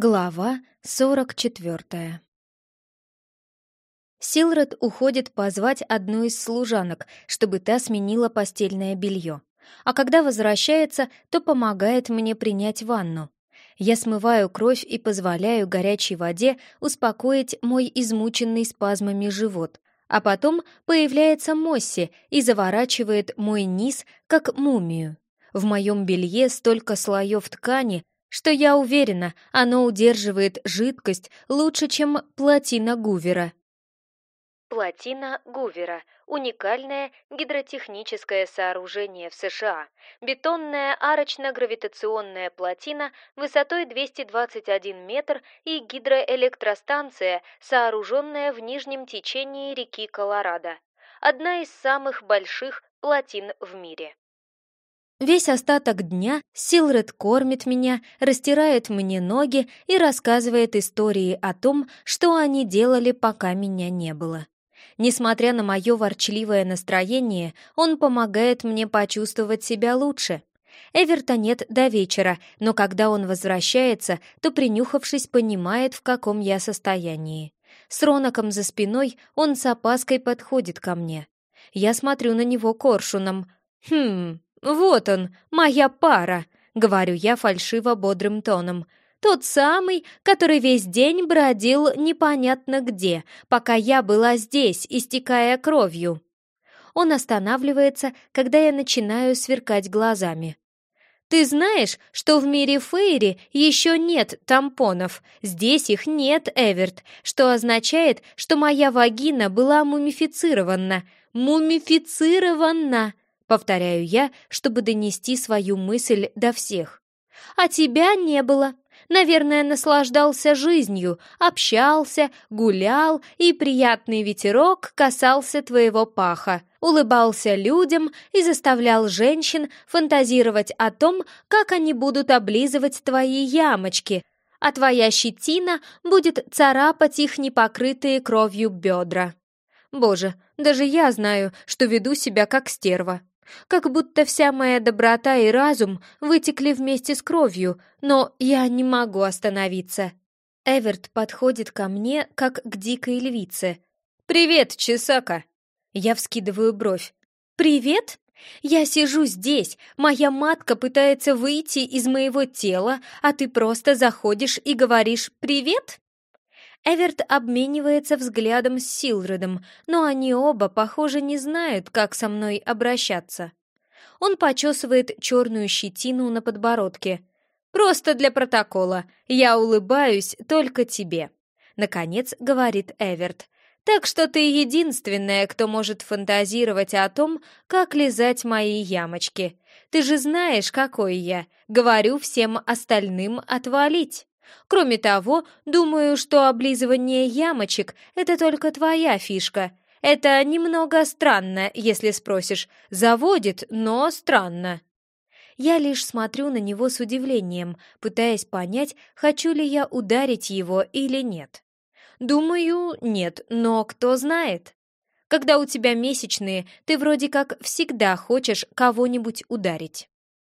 Глава сорок четвертая Силред уходит позвать одну из служанок, чтобы та сменила постельное белье. А когда возвращается, то помогает мне принять ванну. Я смываю кровь и позволяю горячей воде успокоить мой измученный спазмами живот. А потом появляется Мосси и заворачивает мой низ, как мумию. В моем белье столько слоев ткани, что я уверена, оно удерживает жидкость лучше, чем плотина Гувера. Плотина Гувера – уникальное гидротехническое сооружение в США. Бетонная арочно-гравитационная плотина высотой 221 метр и гидроэлектростанция, сооруженная в нижнем течении реки Колорадо. Одна из самых больших плотин в мире. Весь остаток дня Силред кормит меня, растирает мне ноги и рассказывает истории о том, что они делали, пока меня не было. Несмотря на мое ворчливое настроение, он помогает мне почувствовать себя лучше. Эверта нет до вечера, но когда он возвращается, то, принюхавшись, понимает, в каком я состоянии. С Роноком за спиной он с опаской подходит ко мне. Я смотрю на него коршуном. «Хм, «Вот он, моя пара», — говорю я фальшиво бодрым тоном. «Тот самый, который весь день бродил непонятно где, пока я была здесь, истекая кровью». Он останавливается, когда я начинаю сверкать глазами. «Ты знаешь, что в мире Фейри еще нет тампонов? Здесь их нет, Эверт, что означает, что моя вагина была мумифицирована. Мумифицирована!» Повторяю я, чтобы донести свою мысль до всех. А тебя не было. Наверное, наслаждался жизнью, общался, гулял, и приятный ветерок касался твоего паха, улыбался людям и заставлял женщин фантазировать о том, как они будут облизывать твои ямочки, а твоя щетина будет царапать их непокрытые кровью бедра. Боже, даже я знаю, что веду себя как стерва. Как будто вся моя доброта и разум вытекли вместе с кровью, но я не могу остановиться. Эверт подходит ко мне, как к дикой львице. «Привет, Чесака!» Я вскидываю бровь. «Привет? Я сижу здесь, моя матка пытается выйти из моего тела, а ты просто заходишь и говоришь «привет»?» Эверт обменивается взглядом с Силредом, но они оба, похоже, не знают, как со мной обращаться. Он почесывает черную щетину на подбородке. «Просто для протокола. Я улыбаюсь только тебе», — наконец говорит Эверт. «Так что ты единственная, кто может фантазировать о том, как лизать мои ямочки. Ты же знаешь, какой я. Говорю всем остальным отвалить». Кроме того, думаю, что облизывание ямочек — это только твоя фишка. Это немного странно, если спросишь. Заводит, но странно. Я лишь смотрю на него с удивлением, пытаясь понять, хочу ли я ударить его или нет. Думаю, нет, но кто знает. Когда у тебя месячные, ты вроде как всегда хочешь кого-нибудь ударить.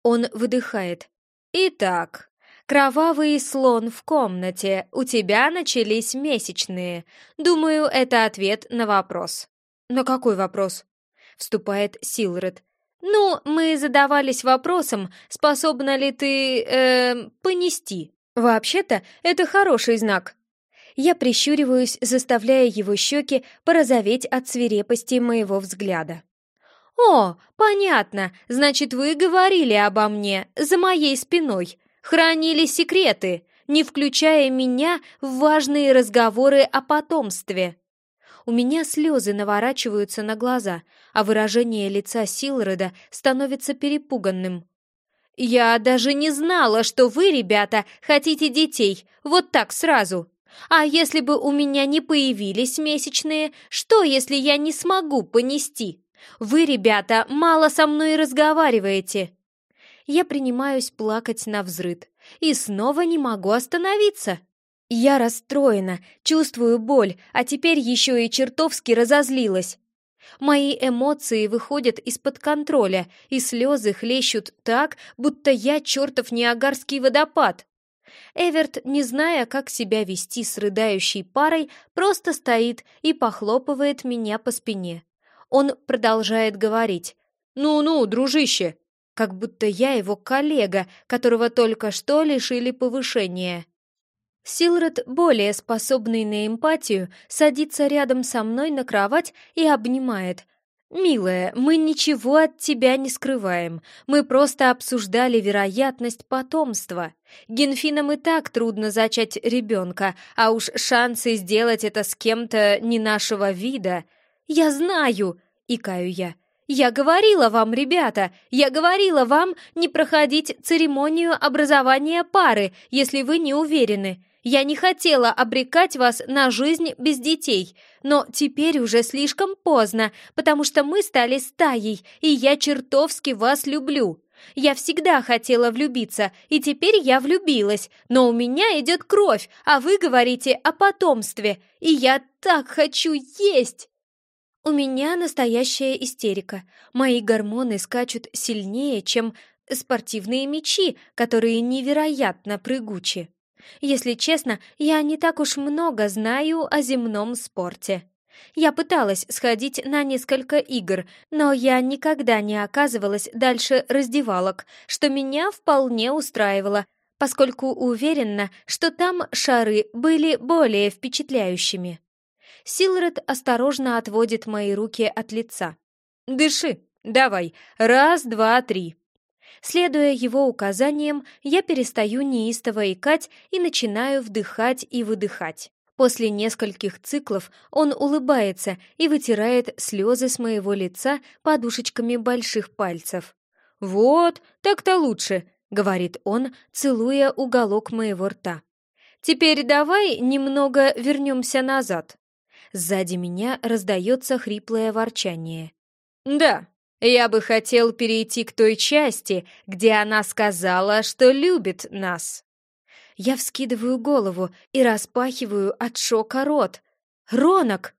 Он выдыхает. Итак, «Кровавый слон в комнате, у тебя начались месячные. Думаю, это ответ на вопрос». «На какой вопрос?» — вступает Силред. «Ну, мы задавались вопросом, способна ли ты, э, понести. Вообще-то, это хороший знак». Я прищуриваюсь, заставляя его щеки порозоветь от свирепости моего взгляда. «О, понятно, значит, вы говорили обо мне, за моей спиной хранили секреты, не включая меня в важные разговоры о потомстве. У меня слезы наворачиваются на глаза, а выражение лица Силрода становится перепуганным. «Я даже не знала, что вы, ребята, хотите детей, вот так сразу. А если бы у меня не появились месячные, что, если я не смогу понести? Вы, ребята, мало со мной разговариваете я принимаюсь плакать на взрыд. И снова не могу остановиться. Я расстроена, чувствую боль, а теперь еще и чертовски разозлилась. Мои эмоции выходят из-под контроля, и слезы хлещут так, будто я чертов Ниагарский водопад. Эверт, не зная, как себя вести с рыдающей парой, просто стоит и похлопывает меня по спине. Он продолжает говорить. «Ну-ну, дружище!» Как будто я его коллега, которого только что лишили повышения. Силред, более способный на эмпатию, садится рядом со мной на кровать и обнимает. «Милая, мы ничего от тебя не скрываем. Мы просто обсуждали вероятность потомства. Генфинам и так трудно зачать ребенка, а уж шансы сделать это с кем-то не нашего вида. Я знаю!» — икаю я. «Я говорила вам, ребята, я говорила вам не проходить церемонию образования пары, если вы не уверены. Я не хотела обрекать вас на жизнь без детей, но теперь уже слишком поздно, потому что мы стали стаей, и я чертовски вас люблю. Я всегда хотела влюбиться, и теперь я влюбилась, но у меня идет кровь, а вы говорите о потомстве, и я так хочу есть!» У меня настоящая истерика. Мои гормоны скачут сильнее, чем спортивные мячи, которые невероятно прыгучи. Если честно, я не так уж много знаю о земном спорте. Я пыталась сходить на несколько игр, но я никогда не оказывалась дальше раздевалок, что меня вполне устраивало, поскольку уверена, что там шары были более впечатляющими. Силред осторожно отводит мои руки от лица. «Дыши, давай, раз, два, три». Следуя его указаниям, я перестаю неистово икать и начинаю вдыхать и выдыхать. После нескольких циклов он улыбается и вытирает слезы с моего лица подушечками больших пальцев. «Вот, так-то лучше», — говорит он, целуя уголок моего рта. «Теперь давай немного вернемся назад». Сзади меня раздается хриплое ворчание. «Да, я бы хотел перейти к той части, где она сказала, что любит нас. Я вскидываю голову и распахиваю от шока рот. Ронок!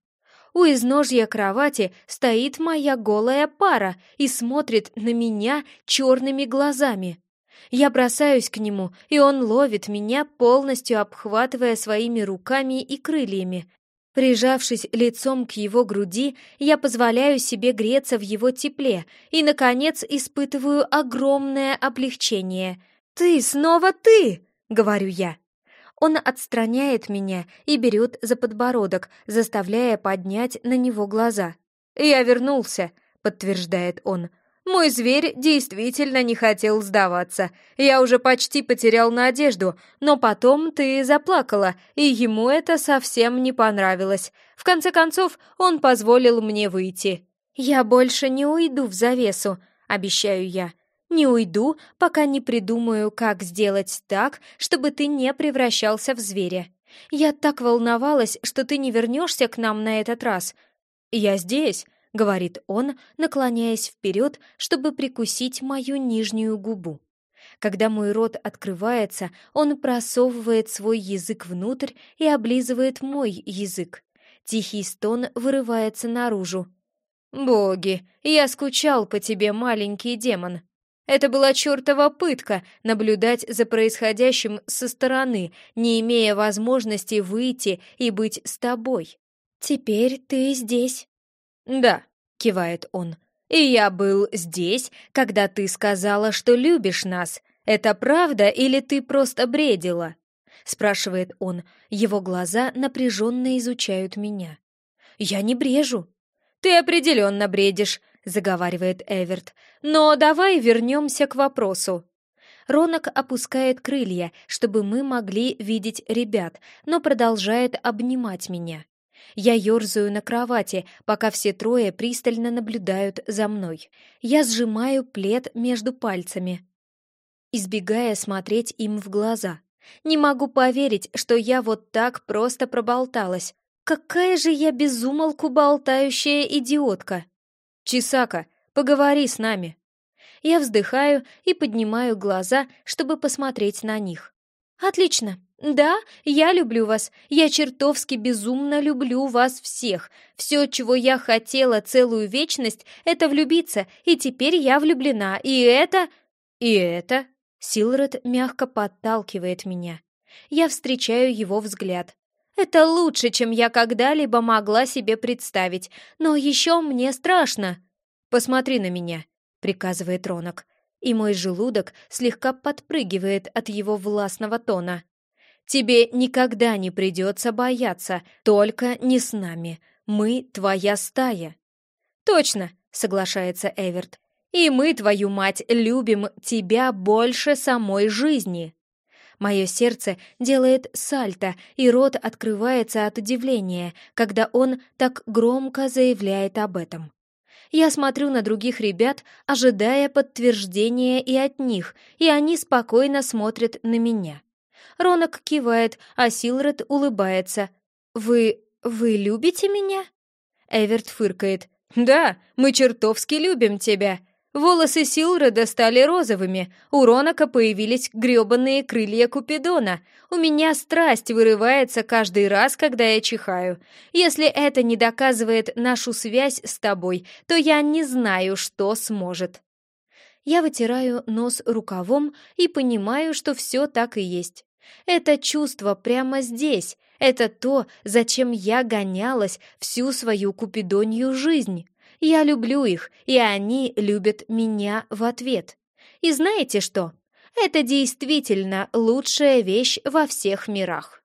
У изножья кровати стоит моя голая пара и смотрит на меня черными глазами. Я бросаюсь к нему, и он ловит меня, полностью обхватывая своими руками и крыльями. Прижавшись лицом к его груди, я позволяю себе греться в его тепле и, наконец, испытываю огромное облегчение. «Ты, снова ты!» — говорю я. Он отстраняет меня и берет за подбородок, заставляя поднять на него глаза. «Я вернулся», — подтверждает он. Мой зверь действительно не хотел сдаваться. Я уже почти потерял надежду, но потом ты заплакала, и ему это совсем не понравилось. В конце концов, он позволил мне выйти. Я больше не уйду в завесу, обещаю я. Не уйду, пока не придумаю, как сделать так, чтобы ты не превращался в зверя. Я так волновалась, что ты не вернешься к нам на этот раз. Я здесь, — говорит он, наклоняясь вперед, чтобы прикусить мою нижнюю губу. Когда мой рот открывается, он просовывает свой язык внутрь и облизывает мой язык. Тихий стон вырывается наружу. «Боги, я скучал по тебе, маленький демон!» Это была чертова пытка — наблюдать за происходящим со стороны, не имея возможности выйти и быть с тобой. «Теперь ты здесь», «Да», — кивает он, — «и я был здесь, когда ты сказала, что любишь нас. Это правда или ты просто бредила?» — спрашивает он. Его глаза напряженно изучают меня. «Я не брежу». «Ты определенно бредишь», — заговаривает Эверт. «Но давай вернемся к вопросу». Ронок опускает крылья, чтобы мы могли видеть ребят, но продолжает обнимать меня. Я ерзаю на кровати, пока все трое пристально наблюдают за мной. Я сжимаю плед между пальцами, избегая смотреть им в глаза. Не могу поверить, что я вот так просто проболталась. Какая же я безумолку болтающая идиотка! Чисака, поговори с нами. Я вздыхаю и поднимаю глаза, чтобы посмотреть на них. Отлично, «Да, я люблю вас. Я чертовски безумно люблю вас всех. Все, чего я хотела целую вечность, это влюбиться, и теперь я влюблена. И это... И это...» Силред мягко подталкивает меня. Я встречаю его взгляд. Это лучше, чем я когда-либо могла себе представить, но еще мне страшно. «Посмотри на меня», — приказывает Ронок, и мой желудок слегка подпрыгивает от его властного тона. «Тебе никогда не придется бояться, только не с нами. Мы твоя стая». «Точно», — соглашается Эверт. «И мы, твою мать, любим тебя больше самой жизни». Мое сердце делает сальто, и рот открывается от удивления, когда он так громко заявляет об этом. Я смотрю на других ребят, ожидая подтверждения и от них, и они спокойно смотрят на меня. Ронок кивает, а Силред улыбается. «Вы... вы любите меня?» Эверт фыркает. «Да, мы чертовски любим тебя. Волосы Силреда стали розовыми, у Ронака появились грёбаные крылья Купидона. У меня страсть вырывается каждый раз, когда я чихаю. Если это не доказывает нашу связь с тобой, то я не знаю, что сможет. Я вытираю нос рукавом и понимаю, что все так и есть. Это чувство прямо здесь, это то, зачем я гонялась всю свою купидонью жизнь. Я люблю их, и они любят меня в ответ. И знаете что? Это действительно лучшая вещь во всех мирах.